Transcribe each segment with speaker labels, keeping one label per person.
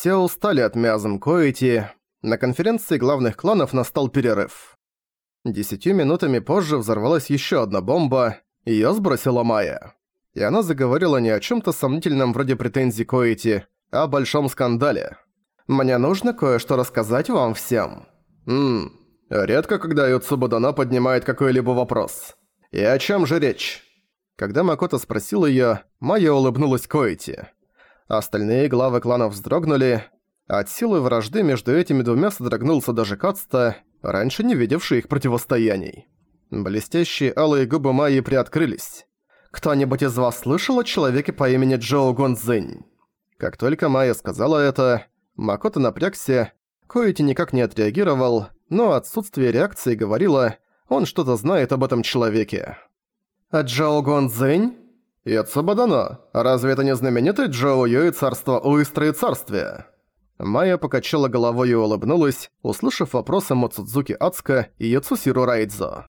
Speaker 1: Все устали от миазм Коэти. На конференции главных кланов настал перерыв. Десятью минутами позже взорвалась еще одна бомба, её сбросила Майя. И она заговорила не о чём-то сомнительном вроде претензий Коэти, а о большом скандале. «Мне нужно кое-что рассказать вам всем». «Ммм, редко когда Юцуба Дана поднимает какой-либо вопрос. И о чём же речь?» Когда Макото спросил её, Майя улыбнулась Коэти. Остальные главы кланов вздрогнули. От силы вражды между этими двумя содрогнулся даже Кацта, раньше не видевший их противостояний. Блестящие алые губы Майи приоткрылись. «Кто-нибудь из вас слышал о человеке по имени Джоу Гонзинь?» Как только Майя сказала это, Макото напрягся, Коэти никак не отреагировал, но отсутствие реакции говорило, он что-то знает об этом человеке. «А Джоу Гонзинь?» «Яцубадано, разве это не знаменитый Джоу Юи царство Уистра и царствия?» Майя покачала головой и улыбнулась, услышав вопросы Моцудзуки Ацка и Яцусиру Райдзо.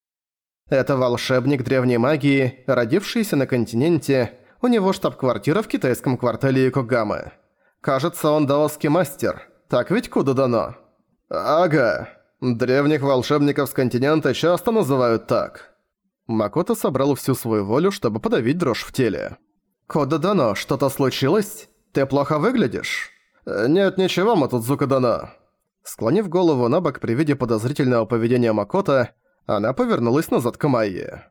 Speaker 1: «Это волшебник древней магии, родившийся на континенте, у него штаб-квартира в китайском квартале Якогамы. Кажется, он даосский мастер, так ведь куда дано?» «Ага, древних волшебников с континента часто называют так». Макото собрал всю свою волю, чтобы подавить дрожь в теле. «Кода Дано, что-то случилось? Ты плохо выглядишь?» «Нет, ничего, Матудзука Дано». Склонив голову на бок при виде подозрительного поведения Макото, она повернулась назад к Майе.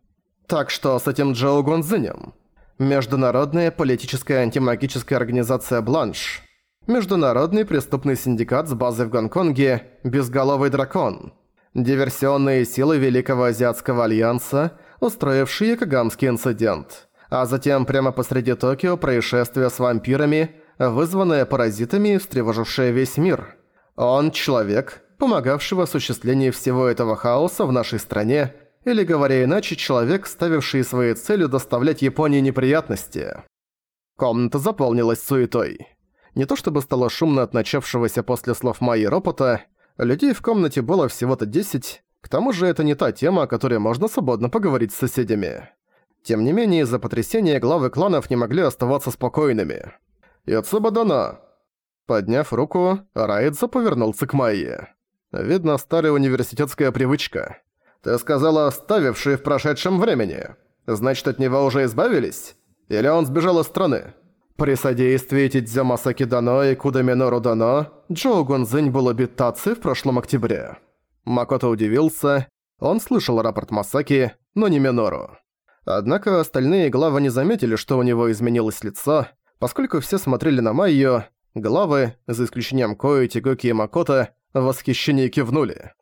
Speaker 1: «Так что с этим Джоу Гонзинем?» Международная политическая антимагическая организация «Бланш». Международный преступный синдикат с базой в Гонконге «Безголовый дракон». Диверсионные силы Великого Азиатского Альянса, устроившие Кагамский инцидент. А затем прямо посреди Токио происшествие с вампирами, вызванное паразитами и встревожившее весь мир. Он человек, помогавший в осуществлении всего этого хаоса в нашей стране, или, говоря иначе, человек, ставивший своей целью доставлять Японии неприятности. Комната заполнилась суетой. Не то чтобы стало шумно от начавшегося после слов Майи ропота, Людей в комнате было всего-то 10, к тому же это не та тема, о которой можно свободно поговорить с соседями. Тем не менее, из-за потрясения главы кланов не могли оставаться спокойными. «Яцуба Дана!» Подняв руку, Райдзо повернулся к Майе. Видно, старая университетская привычка. «Ты сказала, оставивший в прошедшем времени. Значит, от него уже избавились? Или он сбежал из страны?» При содействии Тидзё Масаки Дано и Куда Минору Дано Джоу Гунзинь был убит Таци в прошлом октябре. Макото удивился. Он слышал рапорт Масаки, но не Минору. Однако остальные главы не заметили, что у него изменилось лицо, поскольку все смотрели на Майю, главы, за исключением Кои, Тигоки и Макото, в восхищении кивнули.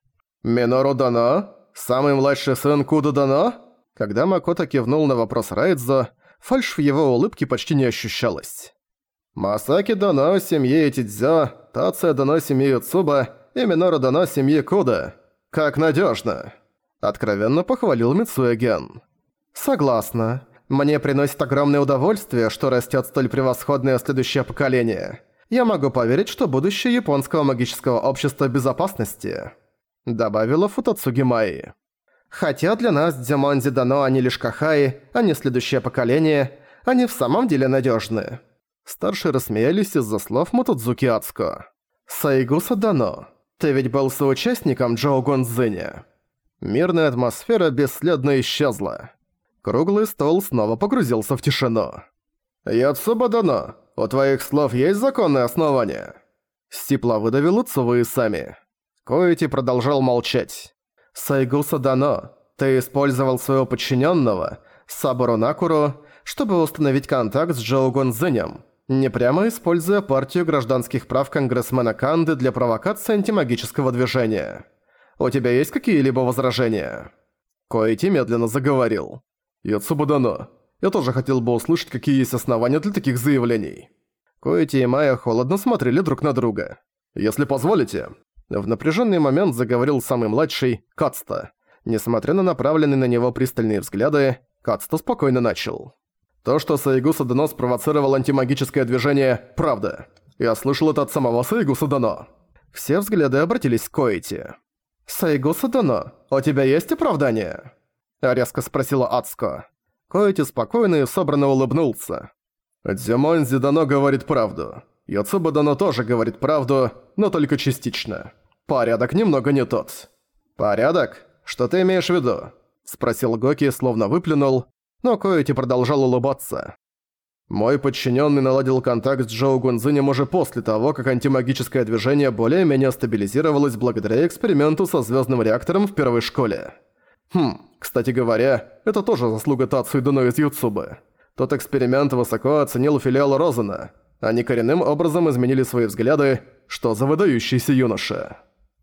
Speaker 1: «Минору Дано? Самый младший сын Куда Дано?» Когда Макото кивнул на вопрос Райдзо, фальшь в его улыбке почти не ощущалась. «Масаки дано семье Тидзё, Тация дано семье Юцуба и Минору дано семье Куда. Как надежно! Откровенно похвалил Мицуэген. «Согласна. Мне приносит огромное удовольствие, что растет столь превосходное следующее поколение. Я могу поверить, что будущее японского магического общества безопасности», добавила Футацуги Майи. Хотя для нас Дзюмонзи дано они лишь Кахаи, а не следующее поколение, они в самом деле надежны. Старшие рассмеялись из-за слов Мотодзуки Ацко. «Сайгуса дано. Ты ведь был соучастником Джоу Гонзиня». Мирная атмосфера бесследно исчезла. Круглый стол снова погрузился в тишину. «Яцуба дано, у твоих слов есть законное основание?» Степла выдавил Уцува и сами. Коэти продолжал молчать. Сайгуса Дано, ты использовал своего подчиненного, Сабуру Накуру, чтобы установить контакт с Джоу Гонзинем, не прямо используя партию гражданских прав конгрессмена Канды для провокации антимагического движения. У тебя есть какие-либо возражения?» Коэти медленно заговорил. «Яцуба я тоже хотел бы услышать, какие есть основания для таких заявлений». Коэти и Майя холодно смотрели друг на друга. «Если позволите, в напряженный момент заговорил самый младший, Кацта. Несмотря на направленные на него пристальные взгляды, Кацта спокойно начал. То, что Саигуса Дано спровоцировал антимагическое движение, правда. Я слышал это от самого Саигуса Дано. Все взгляды обратились к Коэти. «Саигуса Дано, у тебя есть оправдание?» Резко спросила Ацко. Коэти спокойно и собранно улыбнулся. «Дзюмонзи Дано говорит правду. Йоцуба Дано тоже говорит правду, но только частично. Порядок немного не тот. Порядок? Что ты имеешь в виду? Спросил Гоки, словно выплюнул, но Коэти продолжал улыбаться. Мой подчиненный наладил контакт с Джоу Гунзинем уже после того, как антимагическое движение более-менее стабилизировалось благодаря эксперименту со звездным реактором в первой школе. Хм, кстати говоря, это тоже заслуга Тацу Дуно из Юцубы. Тот эксперимент высоко оценил филиал Розена. Они коренным образом изменили свои взгляды, что за выдающийся юноша.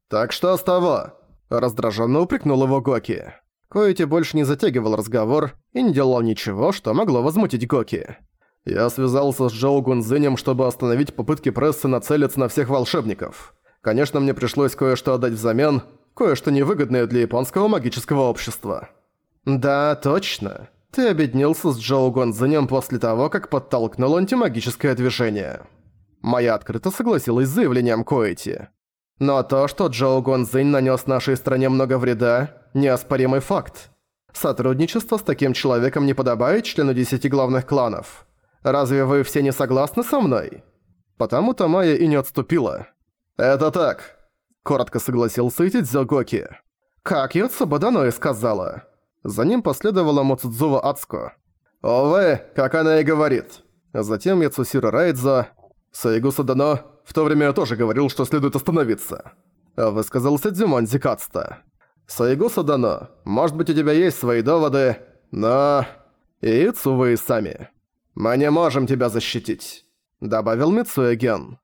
Speaker 1: «Так что с того?» – раздраженно упрекнул его Гоки. Коэти больше не затягивал разговор и не делал ничего, что могло возмутить Гоки. Я связался с Джоу Гунзинем, чтобы остановить попытки прессы нацелиться на всех волшебников. Конечно, мне пришлось кое-что отдать взамен, кое-что невыгодное для японского магического общества. Да, точно. Ты объединился с Джоу Гунзинем после того, как подтолкнул антимагическое движение. Моя открыто согласилась с заявлением Коэти. Но то, что Джоу Гунзинь нанес нашей стране много вреда, неоспоримый факт. Сотрудничество с таким человеком не подобает члену десяти главных кланов. Разве вы все не согласны со мной?» Потому-то Майя и не отступила. «Это так», — коротко согласился Итидзё Гоки. «Как Йоцуба Дано и сказала». За ним последовала Моцудзува Ацко. «Ове, как она и говорит». Затем Яцусира Райдзо. Саигуса Дано в то время тоже говорил, что следует остановиться. Высказался Дзюмон Зикацта. Саигуса Дано, может быть у тебя есть свои доводы, но... И Цувы сами. «Мы не можем тебя защитить», — добавил Мицуэ Ген.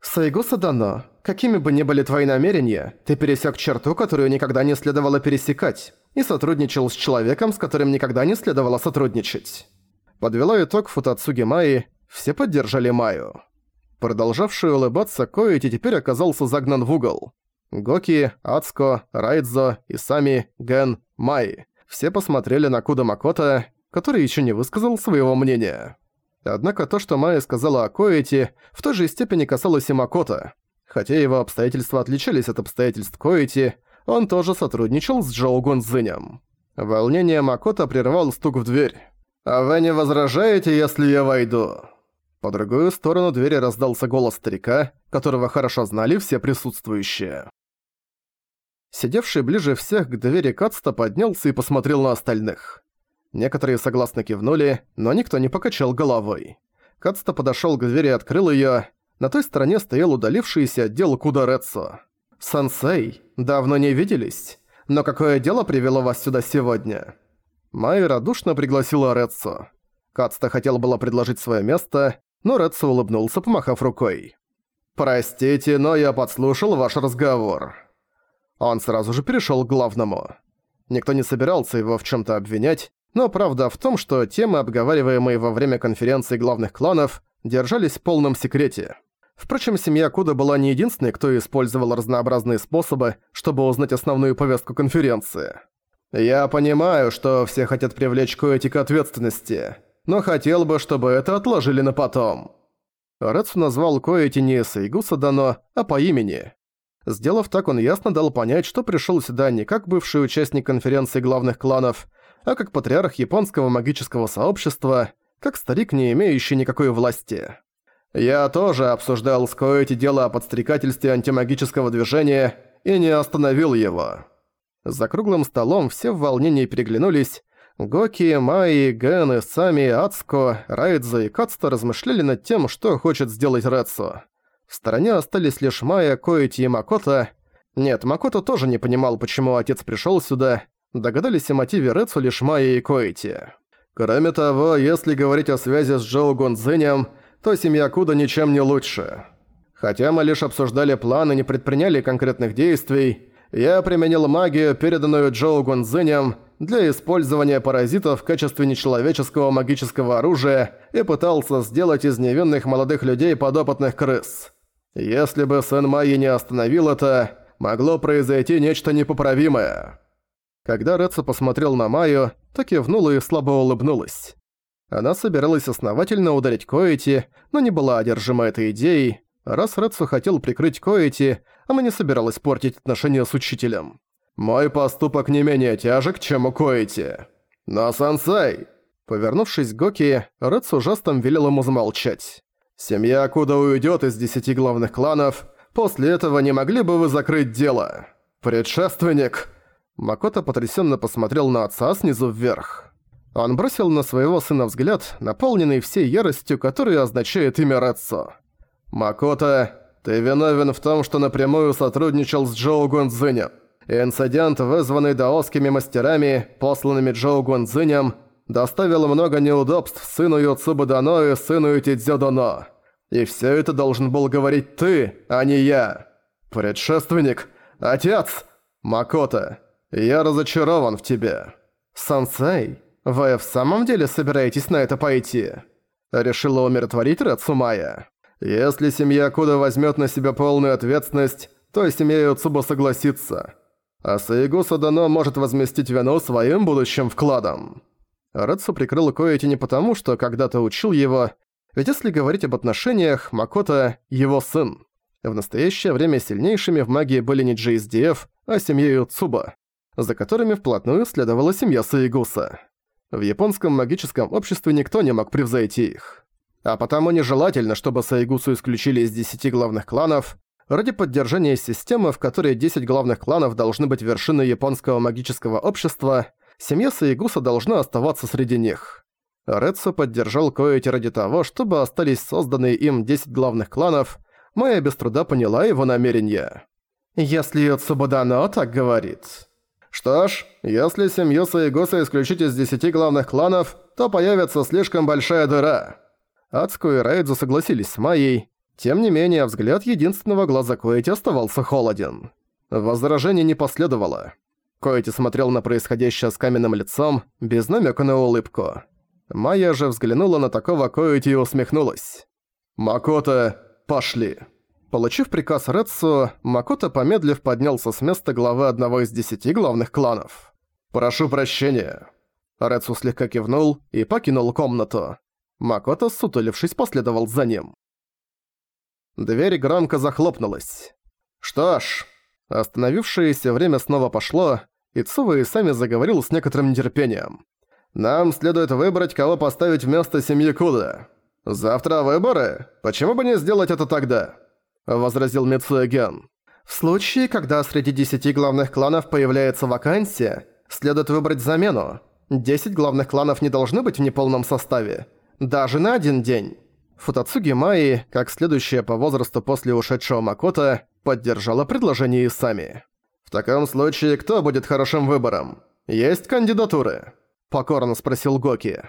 Speaker 1: «Сайгуса Дано, какими бы ни были твои намерения, ты пересек черту, которую никогда не следовало пересекать, и сотрудничал с человеком, с которым никогда не следовало сотрудничать». Подвела итог Футацуги Майи, все поддержали Майю. Продолжавший улыбаться Коэти теперь оказался загнан в угол. Гоки, Ацко, Райдзо, Исами, Ген, Майи. Все посмотрели на Куда Макота который еще не высказал своего мнения. Однако то, что Майя сказала о Коэти, в той же степени касалось и Макота. Хотя его обстоятельства отличались от обстоятельств Коэти, он тоже сотрудничал с Джоу Гунзинем. Волнение Макота прервал стук в дверь. «А вы не возражаете, если я войду?» По другую сторону двери раздался голос старика, которого хорошо знали все присутствующие. Сидевший ближе всех к двери Кацта поднялся и посмотрел на остальных. Некоторые согласно кивнули, но никто не покачал головой. Кацта подошёл к двери и открыл её. На той стороне стоял удалившийся отдел Кударецо. «Сансей, давно не виделись. Но какое дело привело вас сюда сегодня?» Май радушно пригласила Рецо. Кацта хотел было предложить своё место, но Рецо улыбнулся, помахав рукой. «Простите, но я подслушал ваш разговор». Он сразу же перешёл к главному. Никто не собирался его в чём-то обвинять, но правда в том, что темы, обговариваемые во время конференции главных кланов, держались в полном секрете. Впрочем, семья Куда была не единственной, кто использовал разнообразные способы, чтобы узнать основную повестку конференции. «Я понимаю, что все хотят привлечь Коэти к ответственности, но хотел бы, чтобы это отложили на потом». Рэцу назвал Коэти не Сейгуса Дано, а по имени. Сделав так, он ясно дал понять, что пришел сюда не как бывший участник конференции главных кланов, а как патриарх японского магического сообщества, как старик, не имеющий никакой власти. Я тоже обсуждал с Коэти дело о подстрекательстве антимагического движения и не остановил его. За круглым столом все в волнении переглянулись. Гоки, Майи, Ген, Сами, Ацко, Райдзо и Кацто размышляли над тем, что хочет сделать Рэцу. В стороне остались лишь Майя, Коэти и Макото. Нет, Макото тоже не понимал, почему отец пришёл сюда, Догадались о мотиве Рэцу лишь Майя и Коэти. Кроме того, если говорить о связи с Джоу Гонзинем, то семья Куда ничем не лучше. Хотя мы лишь обсуждали планы и не предприняли конкретных действий, я применил магию, переданную Джоу Гонзинем, для использования паразитов в качестве нечеловеческого магического оружия и пытался сделать из невинных молодых людей подопытных крыс. Если бы сын Майи не остановил это, могло произойти нечто непоправимое. Когда Рэдса посмотрел на Майю, то кивнула и слабо улыбнулась. Она собиралась основательно ударить Коэти, но не была одержима этой идеей. Раз Рэдсу хотел прикрыть Коэти, она не собиралась портить отношения с учителем. «Мой поступок не менее тяжек, чем у Коэти. Но, сансай!» Повернувшись к Гоки, Рэдсу жестом велел ему замолчать. Семья Куда уйдет из десяти главных кланов, после этого не могли бы вы закрыть дело? Предшественник!» Макото потрясенно посмотрел на отца снизу вверх. Он бросил на своего сына взгляд, наполненный всей яростью, которая означает имя Рэдсо. «Макото, ты виновен в том, что напрямую сотрудничал с Джоу Гунзинем. Инцидент, вызванный даосскими мастерами, посланными Джоу Гунзинем, доставил много неудобств сыну Юцубы Дано и сыну Итидзё Дано. И все это должен был говорить ты, а не я. Предшественник, отец, Макото, я разочарован в тебе. Сансей, вы в самом деле собираетесь на это пойти? Решила умиротворить Рацумая. Если семья Куда возьмет на себя полную ответственность, то семья Юцуба согласится. А Саигуса Дано может возместить вину своим будущим вкладом. Рэдсу прикрыл Коэти не потому, что когда-то учил его, ведь если говорить об отношениях, Макото – его сын. В настоящее время сильнейшими в магии были не JSDF, а семья Юцуба, за которыми вплотную следовала семья Саигуса. В японском магическом обществе никто не мог превзойти их. А потому нежелательно, чтобы Саигусу исключили из десяти главных кланов, ради поддержания системы, в которой 10 главных кланов должны быть вершиной японского магического общества, семья Саигуса должна оставаться среди них. Рэдсу поддержал Коэти ради того, чтобы остались созданные им 10 главных кланов, Майя без труда поняла его намерения. «Если Йоцубадано так говорит...» «Что ж, если семью Саигуса исключить из 10 главных кланов, то появится слишком большая дыра». Ацку и Райдзу согласились с Майей, тем не менее, взгляд единственного глаза Коэти оставался холоден. Возражений не последовало. Коэти смотрел на происходящее с каменным лицом, без намека на улыбку. Майя же взглянула на такого Коэти и усмехнулась. «Макото, пошли!» Получив приказ Рэдсу, Макото, помедлив, поднялся с места главы одного из десяти главных кланов. «Прошу прощения». Рэдсу слегка кивнул и покинул комнату. Макото, сутулившись, последовал за ним. Дверь громко захлопнулась. Что ж, остановившееся время снова пошло, и Цува и сами заговорил с некоторым нетерпением. «Нам следует выбрать, кого поставить вместо семьи Куда. Завтра выборы? Почему бы не сделать это тогда?» возразил Мицуэген. «В случае, когда среди десяти главных кланов появляется вакансия, следует выбрать замену. Десять главных кланов не должны быть в неполном составе. Даже на один день». Футацуги Майи, как следующая по возрасту после ушедшего Макота, поддержала предложение Исами. «В таком случае, кто будет хорошим выбором? Есть кандидатуры?» – покорно спросил Гоки.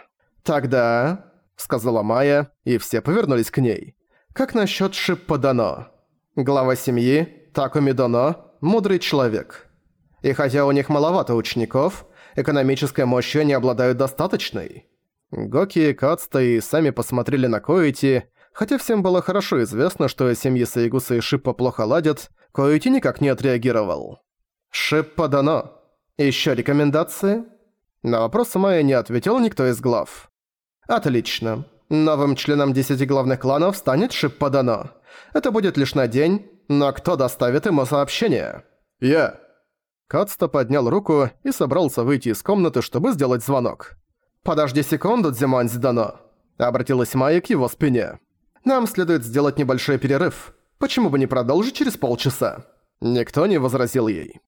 Speaker 1: «Тогда...» – сказала Майя, и все повернулись к ней. «Как насчет Шиппа Дано? Глава семьи, Такуми Дано, мудрый человек. И хотя у них маловато учеников, экономической мощи они обладают достаточной». Гоки, Кацта и сами посмотрели на Коэти, хотя всем было хорошо известно, что семьи Саигуса и Шиппа плохо ладят, Коэти никак не отреагировал. «Шиппа дано. Ещё рекомендации?» На вопрос Майя не ответил никто из глав. «Отлично. Новым членом десяти главных кланов станет Шиппа дано. Это будет лишь на день, но кто доставит ему сообщение?» «Я». Кацта поднял руку и собрался выйти из комнаты, чтобы сделать звонок. «Подожди секунду, Дзимон Зидано», — обратилась Майя к его спине. «Нам следует сделать небольшой перерыв. Почему бы не продолжить через полчаса?» Никто не возразил ей.